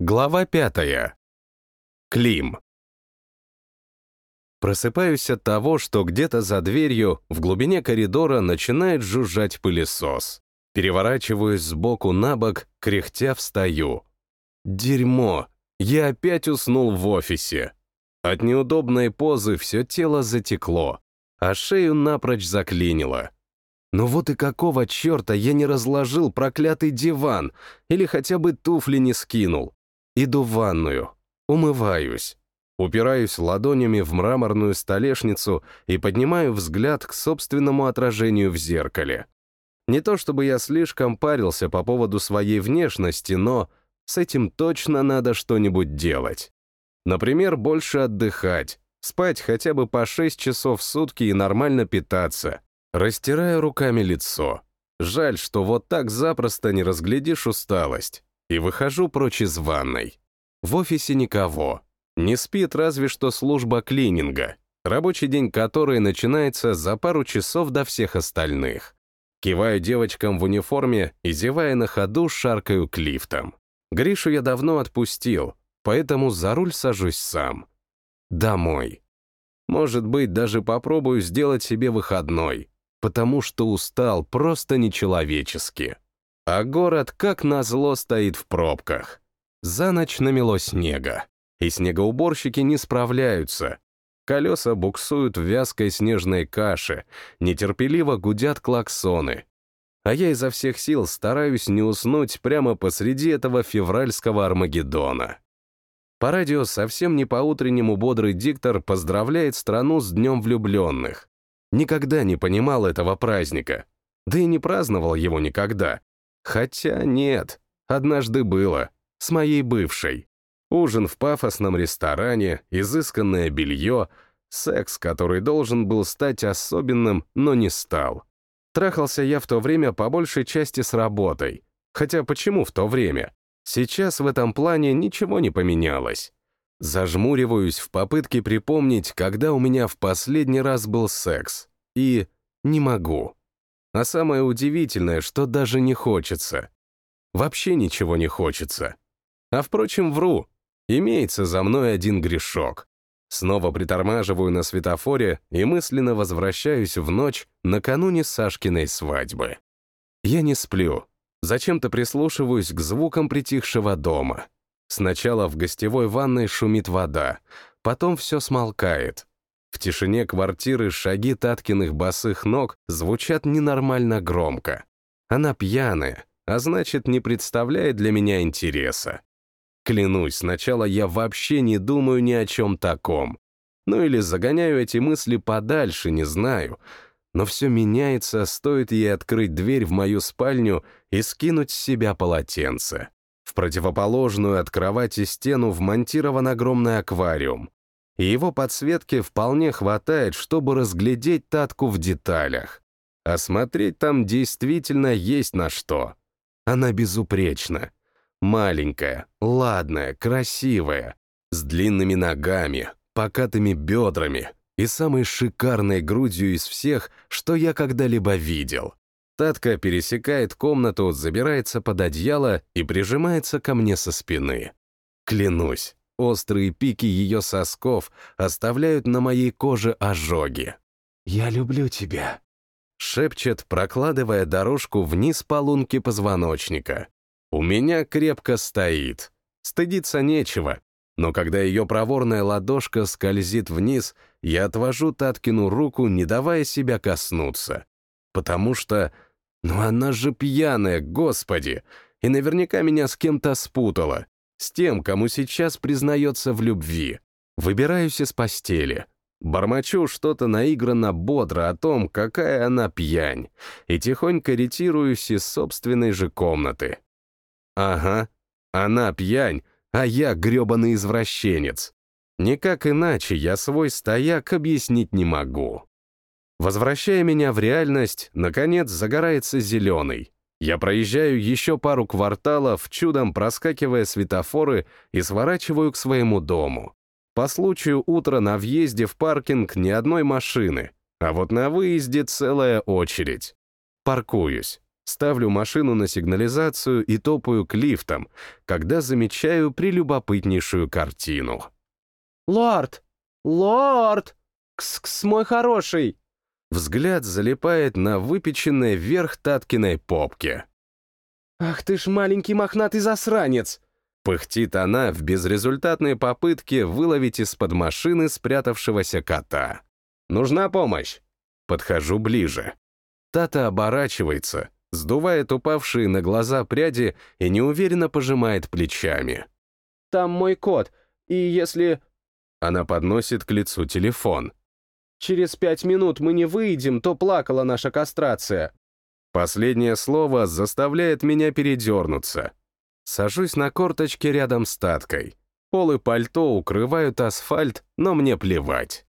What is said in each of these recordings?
Глава пятая. Клим. Просыпаюсь от того, что где-то за дверью, в глубине коридора, начинает жужжать пылесос. Переворачиваюсь сбоку на бок, кряхтя встаю. Дерьмо! Я опять уснул в офисе. От неудобной позы все тело затекло, а шею напрочь заклинило. Но вот и какого черта я не разложил проклятый диван или хотя бы туфли не скинул. Иду в ванную, умываюсь, упираюсь ладонями в мраморную столешницу и поднимаю взгляд к собственному отражению в зеркале. Не то чтобы я слишком парился по поводу своей внешности, но с этим точно надо что-нибудь делать. Например, больше отдыхать, спать хотя бы по 6 часов в сутки и нормально питаться. Растираю руками лицо. Жаль, что вот так запросто не разглядишь усталость и выхожу прочь из ванной. В офисе никого. Не спит разве что служба клининга, рабочий день которой начинается за пару часов до всех остальных. Киваю девочкам в униформе и, зевая на ходу, шаркаю к лифтам. Гришу я давно отпустил, поэтому за руль сажусь сам. Домой. Может быть, даже попробую сделать себе выходной, потому что устал просто нечеловечески. А город, как назло, стоит в пробках. За ночь намело снега, и снегоуборщики не справляются. Колеса буксуют в вязкой снежной каше, нетерпеливо гудят клаксоны. А я изо всех сил стараюсь не уснуть прямо посреди этого февральского Армагеддона. По радио совсем не по-утреннему бодрый диктор поздравляет страну с Днем влюбленных. Никогда не понимал этого праздника. Да и не праздновал его никогда. Хотя нет, однажды было, с моей бывшей. Ужин в пафосном ресторане, изысканное белье, секс, который должен был стать особенным, но не стал. Трахался я в то время по большей части с работой. Хотя почему в то время? Сейчас в этом плане ничего не поменялось. Зажмуриваюсь в попытке припомнить, когда у меня в последний раз был секс. И не могу. А самое удивительное, что даже не хочется. Вообще ничего не хочется. А впрочем, вру. Имеется за мной один грешок. Снова притормаживаю на светофоре и мысленно возвращаюсь в ночь накануне Сашкиной свадьбы. Я не сплю. Зачем-то прислушиваюсь к звукам притихшего дома. Сначала в гостевой ванной шумит вода, потом все смолкает. В тишине квартиры шаги Таткиных босых ног звучат ненормально громко. Она пьяная, а значит, не представляет для меня интереса. Клянусь, сначала я вообще не думаю ни о чем таком. Ну или загоняю эти мысли подальше, не знаю. Но все меняется, стоит ей открыть дверь в мою спальню и скинуть с себя полотенце. В противоположную от кровати стену вмонтирован огромный аквариум и его подсветки вполне хватает, чтобы разглядеть Татку в деталях. А смотреть там действительно есть на что. Она безупречна. Маленькая, ладная, красивая, с длинными ногами, покатыми бедрами и самой шикарной грудью из всех, что я когда-либо видел. Татка пересекает комнату, забирается под одеяло и прижимается ко мне со спины. Клянусь, Острые пики ее сосков оставляют на моей коже ожоги. «Я люблю тебя», — шепчет, прокладывая дорожку вниз по лунке позвоночника. «У меня крепко стоит. Стыдиться нечего, но когда ее проворная ладошка скользит вниз, я отвожу Таткину руку, не давая себя коснуться. Потому что... Ну она же пьяная, господи! И наверняка меня с кем-то спутала с тем, кому сейчас признается в любви. Выбираюсь из постели. Бормочу что-то наигранно бодро о том, какая она пьянь, и тихонько ретируюсь из собственной же комнаты. Ага, она пьянь, а я грёбаный извращенец. Никак иначе я свой стояк объяснить не могу. Возвращая меня в реальность, наконец загорается зеленый. Я проезжаю еще пару кварталов, чудом проскакивая светофоры и сворачиваю к своему дому. По случаю утра на въезде в паркинг ни одной машины, а вот на выезде целая очередь. Паркуюсь. Ставлю машину на сигнализацию и топаю к лифтам, когда замечаю прелюбопытнейшую картину. «Лорд! Лорд! Кс-кс, мой хороший!» Взгляд залипает на выпеченной вверх Таткиной попке. «Ах ты ж маленький мохнатый засранец!» Пыхтит она в безрезультатной попытке выловить из-под машины спрятавшегося кота. «Нужна помощь?» Подхожу ближе. Тата оборачивается, сдувает упавшие на глаза пряди и неуверенно пожимает плечами. «Там мой кот, и если...» Она подносит к лицу телефон. «Через пять минут мы не выйдем, то плакала наша кастрация». Последнее слово заставляет меня передернуться. Сажусь на корточки рядом с Таткой. Пол и пальто укрывают асфальт, но мне плевать.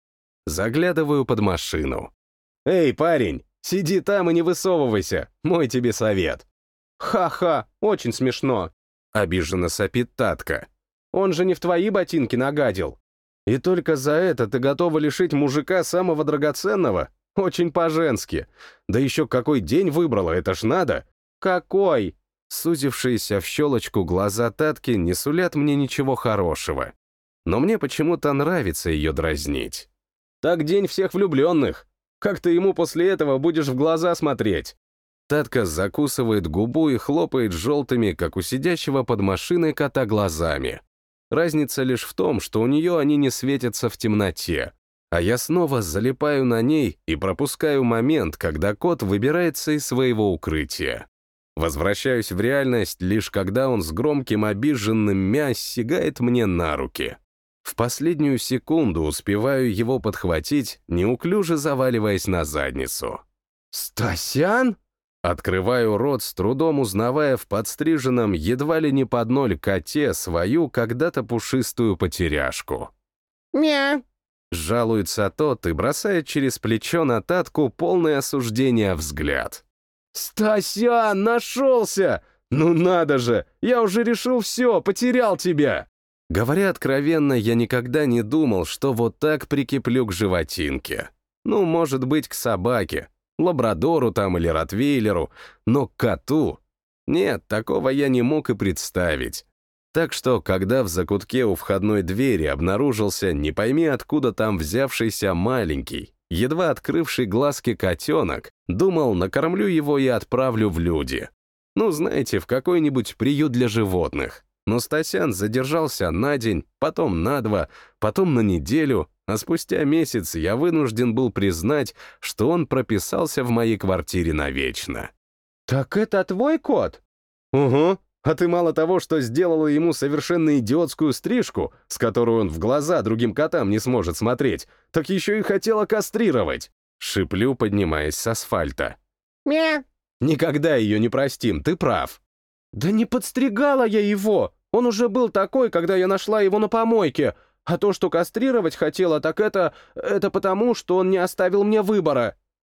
Заглядываю под машину. «Эй, парень, сиди там и не высовывайся, мой тебе совет». «Ха-ха, очень смешно», — обиженно сопит Татка. «Он же не в твои ботинки нагадил». «И только за это ты готова лишить мужика самого драгоценного? Очень по-женски. Да еще какой день выбрала, это ж надо». «Какой?» Сузившиеся в щелочку глаза Татки не сулят мне ничего хорошего. Но мне почему-то нравится ее дразнить. «Так день всех влюбленных. Как ты ему после этого будешь в глаза смотреть?» Татка закусывает губу и хлопает желтыми, как у сидящего под машиной кота глазами. Разница лишь в том, что у нее они не светятся в темноте, а я снова залипаю на ней и пропускаю момент, когда кот выбирается из своего укрытия. Возвращаюсь в реальность лишь когда он с громким обиженным мяс сигает мне на руки. В последнюю секунду успеваю его подхватить, неуклюже заваливаясь на задницу. «Стасян?» Открываю рот, с трудом узнавая в подстриженном едва ли не под ноль коте свою когда-то пушистую потеряшку. «Мя!» Жалуется тот и бросает через плечо на Татку полное осуждение взгляд. «Стасян, нашелся! Ну надо же! Я уже решил все, потерял тебя!» Говоря откровенно, я никогда не думал, что вот так прикиплю к животинке. Ну, может быть, к собаке, лабрадору там или ротвейлеру, но к коту? Нет, такого я не мог и представить. Так что, когда в закутке у входной двери обнаружился не пойми откуда там взявшийся маленький, едва открывший глазки котенок, думал, накормлю его и отправлю в люди. Ну, знаете, в какой-нибудь приют для животных. Но Стасян задержался на день, потом на два, потом на неделю, а спустя месяц я вынужден был признать, что он прописался в моей квартире навечно. «Так это твой кот?» «Угу. А ты мало того, что сделала ему совершенно идиотскую стрижку, с которой он в глаза другим котам не сможет смотреть, так еще и хотела кастрировать!» Шиплю, поднимаясь с асфальта. «Мя!» «Никогда ее не простим, ты прав!» «Да не подстригала я его! Он уже был такой, когда я нашла его на помойке. А то, что кастрировать хотела, так это... Это потому, что он не оставил мне выбора».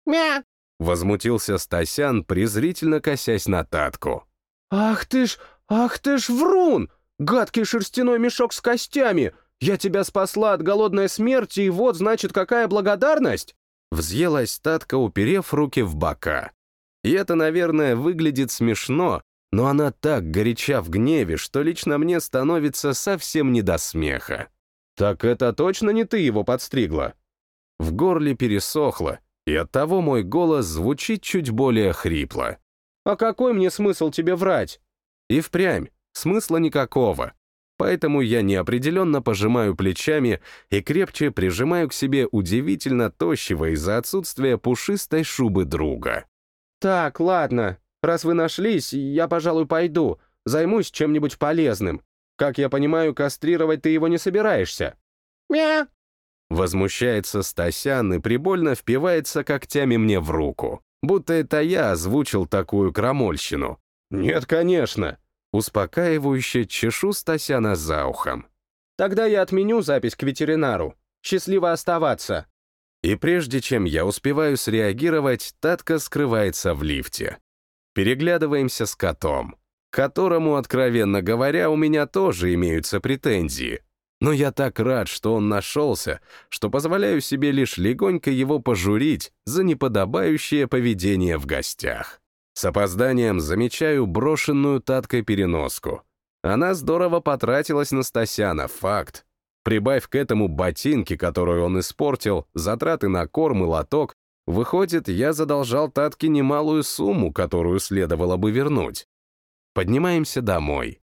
«Мя!» Возмутился Стасян, презрительно косясь на Татку. «Ах ты ж... Ах ты ж врун! Гадкий шерстяной мешок с костями! Я тебя спасла от голодной смерти, и вот, значит, какая благодарность!» Взъелась Татка, уперев руки в бока. И это, наверное, выглядит смешно, но она так горяча в гневе, что лично мне становится совсем не до смеха. «Так это точно не ты его подстригла?» В горле пересохло, и оттого мой голос звучит чуть более хрипло. «А какой мне смысл тебе врать?» И впрямь, смысла никакого. Поэтому я неопределенно пожимаю плечами и крепче прижимаю к себе удивительно тощего из-за отсутствия пушистой шубы друга. «Так, ладно, Раз вы нашлись, я, пожалуй, пойду. Займусь чем-нибудь полезным. Как я понимаю, кастрировать ты его не собираешься?» «Мя!» Возмущается Стасян и прибольно впивается когтями мне в руку. Будто это я озвучил такую крамольщину. «Нет, конечно!» Успокаивающе чешу Стасяна за ухом. «Тогда я отменю запись к ветеринару. Счастливо оставаться!» И прежде чем я успеваю среагировать, Татка скрывается в лифте. Переглядываемся с котом, которому, откровенно говоря, у меня тоже имеются претензии. Но я так рад, что он нашелся, что позволяю себе лишь легонько его пожурить за неподобающее поведение в гостях. С опозданием замечаю брошенную таткой переноску. Она здорово потратилась на Стасяна, факт. Прибавь к этому ботинки, которые он испортил, затраты на корм и лоток, выходит, я задолжал Татке немалую сумму, которую следовало бы вернуть. Поднимаемся домой.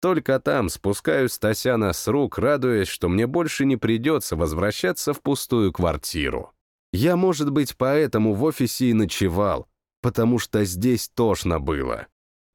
Только там спускаю Стасяна с рук, радуясь, что мне больше не придется возвращаться в пустую квартиру. Я, может быть, поэтому в офисе и ночевал, потому что здесь тошно было.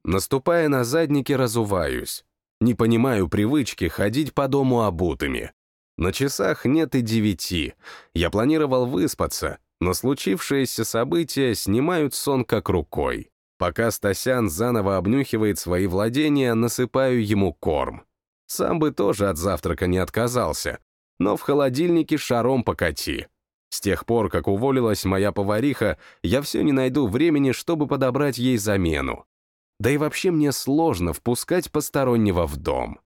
Наступая на задники, разуваюсь. Не понимаю привычки ходить по дому обутыми. На часах нет и девяти. Я планировал выспаться, но случившиеся события снимают сон как рукой. Пока Стасян заново обнюхивает свои владения, насыпаю ему корм. Сам бы тоже от завтрака не отказался, но в холодильнике шаром покати. С тех пор, как уволилась моя повариха, я все не найду времени, чтобы подобрать ей замену. Да и вообще мне сложно впускать постороннего в дом.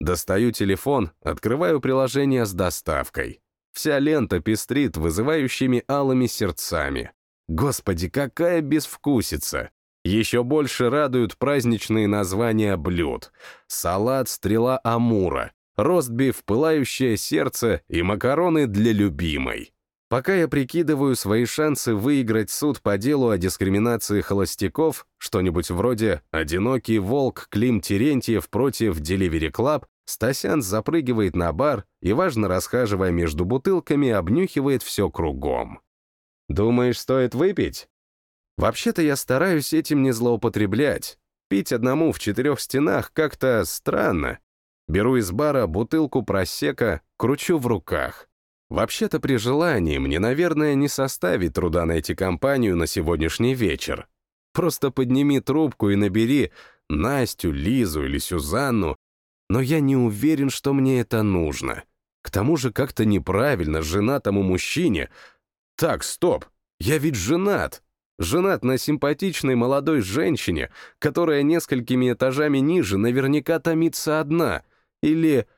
Достаю телефон, открываю приложение с доставкой. Вся лента пестрит вызывающими алыми сердцами. Господи, какая безвкусица! Еще больше радуют праздничные названия блюд. Салат «Стрела Амура», ростбиф «Пылающее сердце» и макароны для любимой. Пока я прикидываю свои шансы выиграть суд по делу о дискриминации холостяков, что-нибудь вроде «Одинокий волк Клим Терентьев против Delivery Club», Стасян запрыгивает на бар и, важно расхаживая между бутылками, обнюхивает все кругом. «Думаешь, стоит выпить?» Вообще-то я стараюсь этим не злоупотреблять. Пить одному в четырех стенах как-то странно. Беру из бара бутылку просека, кручу в руках. Вообще-то при желании мне, наверное, не составит труда найти компанию на сегодняшний вечер. Просто подними трубку и набери Настю, Лизу или Сюзанну, но я не уверен, что мне это нужно. К тому же как-то неправильно женатому мужчине. Так, стоп, я ведь женат. Женат на симпатичной молодой женщине, которая несколькими этажами ниже наверняка томится одна. Или...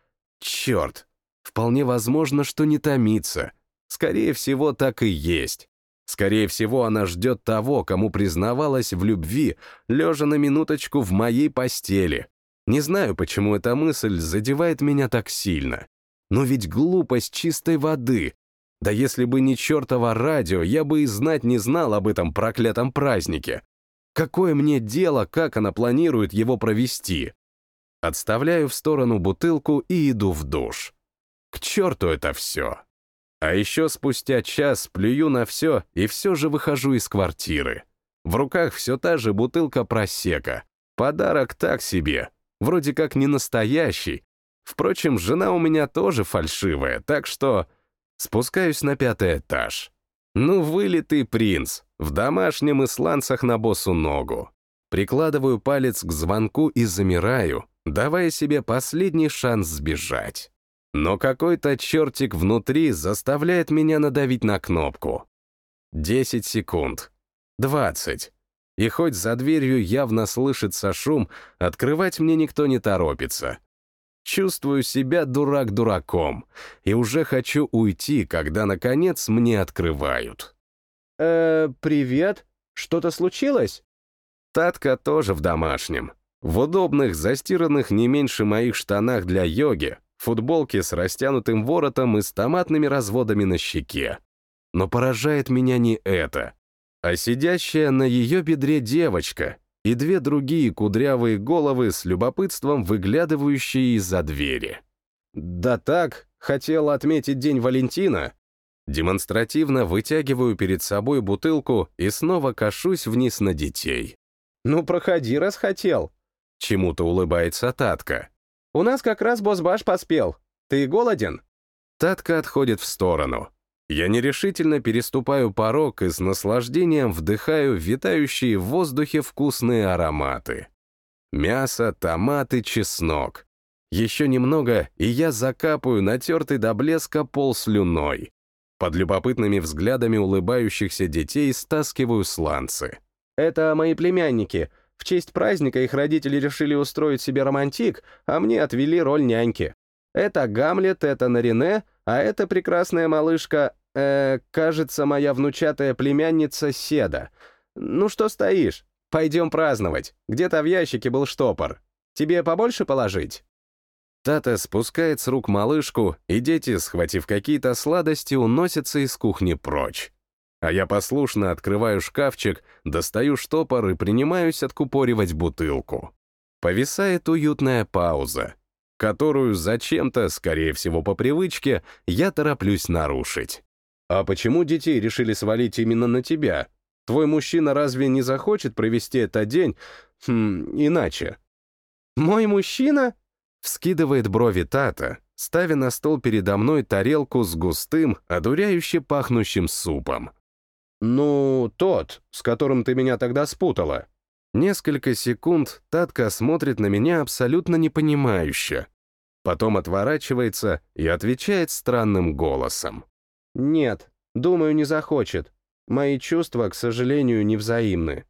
Черт, Вполне возможно, что не томится. Скорее всего, так и есть. Скорее всего, она ждет того, кому признавалась в любви, лежа на минуточку в моей постели. Не знаю, почему эта мысль задевает меня так сильно. Но ведь глупость чистой воды. Да если бы не чертово радио, я бы и знать не знал об этом проклятом празднике. Какое мне дело, как она планирует его провести? Отставляю в сторону бутылку и иду в душ. К черту это все. А еще спустя час плюю на все и все же выхожу из квартиры. В руках все та же бутылка просека. Подарок так себе, вроде как не настоящий. Впрочем, жена у меня тоже фальшивая, так что спускаюсь на пятый этаж. Ну, вылитый принц, в домашнем и сланцах на босу ногу. Прикладываю палец к звонку и замираю, давая себе последний шанс сбежать. Но какой-то чертик внутри заставляет меня надавить на кнопку. 10 секунд. 20. И хоть за дверью явно слышится шум, открывать мне никто не торопится. Чувствую себя дурак дураком, и уже хочу уйти, когда, наконец, мне открывают. «Э, привет. Что-то случилось?» Татка тоже в домашнем. В удобных, застиранных не меньше моих штанах для йоги, футболке с растянутым воротом и с томатными разводами на щеке. Но поражает меня не это, а сидящая на ее бедре девочка и две другие кудрявые головы с любопытством выглядывающие из-за двери. «Да так, хотел отметить День Валентина». Демонстративно вытягиваю перед собой бутылку и снова кашусь вниз на детей. «Ну, проходи, раз хотел». Чему-то улыбается Татка. У нас как раз босс-баш поспел. Ты голоден?» Татка отходит в сторону. Я нерешительно переступаю порог и с наслаждением вдыхаю витающие в воздухе вкусные ароматы. Мясо, томаты, чеснок. Еще немного, и я закапаю натертый до блеска пол слюной. Под любопытными взглядами улыбающихся детей стаскиваю сланцы. «Это мои племянники. В честь праздника их родители решили устроить себе романтик, а мне отвели роль няньки. Это Гамлет, это Нарине, а это прекрасная малышка, э, кажется, моя внучатая племянница Седа. Ну что стоишь? Пойдем праздновать. Где-то в ящике был штопор. Тебе побольше положить?» Тата спускает с рук малышку, и дети, схватив какие-то сладости, уносятся из кухни прочь. А я послушно открываю шкафчик, достаю штопор и принимаюсь откупоривать бутылку. Повисает уютная пауза, которую зачем-то, скорее всего по привычке, я тороплюсь нарушить. «А почему детей решили свалить именно на тебя? Твой мужчина разве не захочет провести этот день, хм, иначе?» «Мой мужчина?» Вскидывает брови Тата, ставя на стол передо мной тарелку с густым, одуряюще пахнущим супом. «Ну, тот, с которым ты меня тогда спутала». Несколько секунд Татка смотрит на меня абсолютно непонимающе. Потом отворачивается и отвечает странным голосом. «Нет, думаю, не захочет. Мои чувства, к сожалению, невзаимны».